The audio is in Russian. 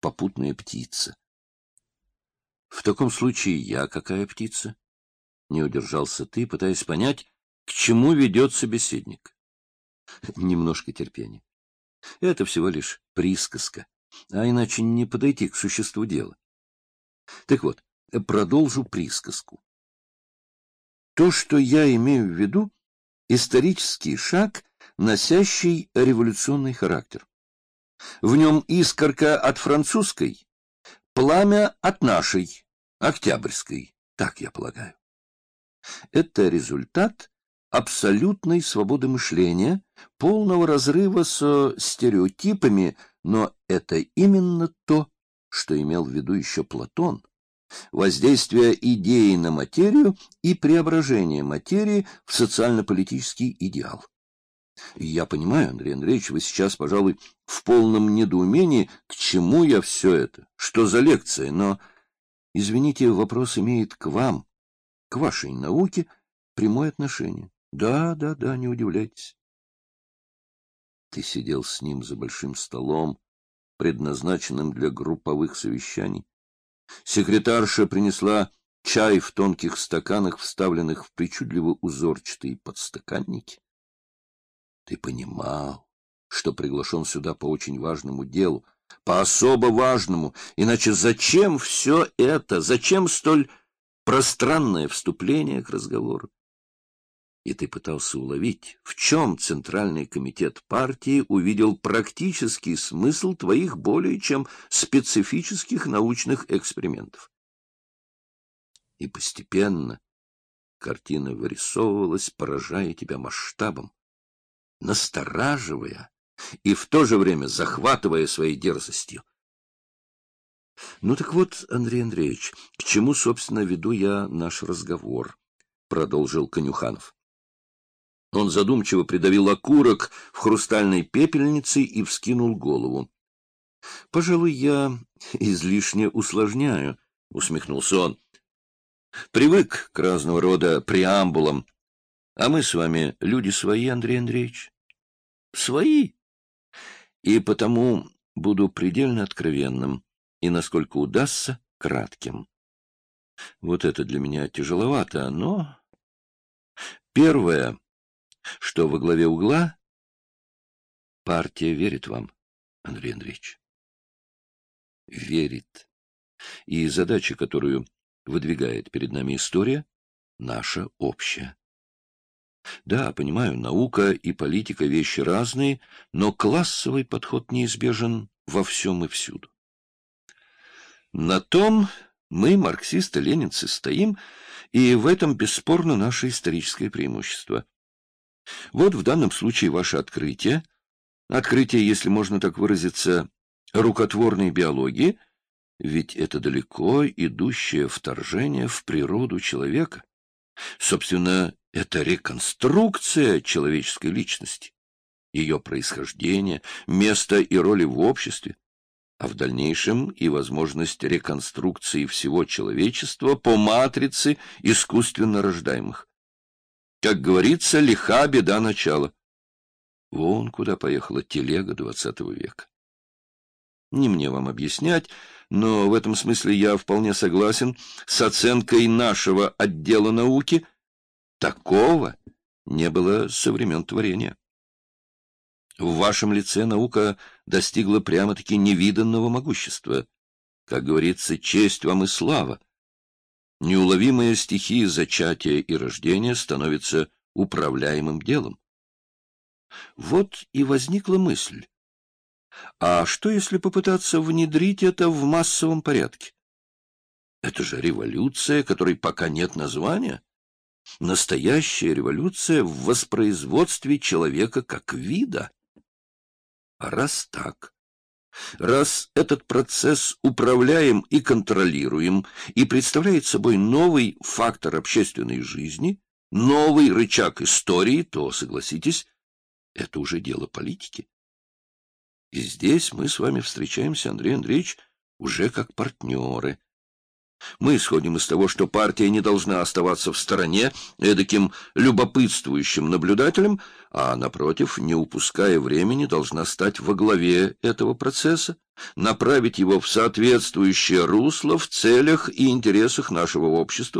попутная птица. В таком случае я какая птица? Не удержался ты, пытаясь понять, к чему ведет собеседник. Немножко терпения. Это всего лишь присказка, а иначе не подойти к существу дела. Так вот, продолжу присказку. То, что я имею в виду, исторический шаг, носящий революционный характер. В нем искорка от французской, пламя от нашей, октябрьской, так я полагаю. Это результат абсолютной свободы мышления, полного разрыва со стереотипами, но это именно то, что имел в виду еще Платон. Воздействие идеи на материю и преображение материи в социально-политический идеал. Я понимаю, Андрей Андреевич, вы сейчас, пожалуй, в полном недоумении, к чему я все это, что за лекция, но, извините, вопрос имеет к вам, к вашей науке, прямое отношение. Да, да, да, не удивляйтесь. Ты сидел с ним за большим столом, предназначенным для групповых совещаний. Секретарша принесла чай в тонких стаканах, вставленных в причудливо узорчатые подстаканники. Ты понимал, что приглашен сюда по очень важному делу, по особо важному, иначе зачем все это, зачем столь пространное вступление к разговору? и ты пытался уловить, в чем Центральный комитет партии увидел практический смысл твоих более чем специфических научных экспериментов. И постепенно картина вырисовывалась, поражая тебя масштабом, настораживая и в то же время захватывая своей дерзостью. Ну так вот, Андрей Андреевич, к чему, собственно, веду я наш разговор? — продолжил Конюханов. Он задумчиво придавил окурок в хрустальной пепельнице и вскинул голову. — Пожалуй, я излишне усложняю, — усмехнулся он. — Привык к разного рода преамбулам. А мы с вами люди свои, Андрей Андреевич. — Свои. И потому буду предельно откровенным и, насколько удастся, кратким. Вот это для меня тяжеловато, но... Первое что во главе угла партия верит вам, Андрей Андреевич. Верит. И задача, которую выдвигает перед нами история, наша общая. Да, понимаю, наука и политика — вещи разные, но классовый подход неизбежен во всем и всюду. На том мы, марксисты-ленинцы, стоим, и в этом бесспорно наше историческое преимущество — вот в данном случае ваше открытие, открытие, если можно так выразиться, рукотворной биологии, ведь это далеко идущее вторжение в природу человека. Собственно, это реконструкция человеческой личности, ее происхождение, место и роли в обществе, а в дальнейшем и возможность реконструкции всего человечества по матрице искусственно рождаемых. Как говорится, лиха беда начала. Вон куда поехала телега двадцатого века. Не мне вам объяснять, но в этом смысле я вполне согласен с оценкой нашего отдела науки. Такого не было со времен творения. В вашем лице наука достигла прямо-таки невиданного могущества. Как говорится, честь вам и слава неуловимая стихия зачатия и рождения становится управляемым делом. Вот и возникла мысль. А что, если попытаться внедрить это в массовом порядке? Это же революция, которой пока нет названия. Настоящая революция в воспроизводстве человека как вида. А раз так, Раз этот процесс управляем и контролируем и представляет собой новый фактор общественной жизни, новый рычаг истории, то, согласитесь, это уже дело политики. И здесь мы с вами встречаемся, Андрей Андреевич, уже как партнеры. Мы исходим из того, что партия не должна оставаться в стороне эдаким любопытствующим наблюдателем, а, напротив, не упуская времени, должна стать во главе этого процесса, направить его в соответствующее русло в целях и интересах нашего общества,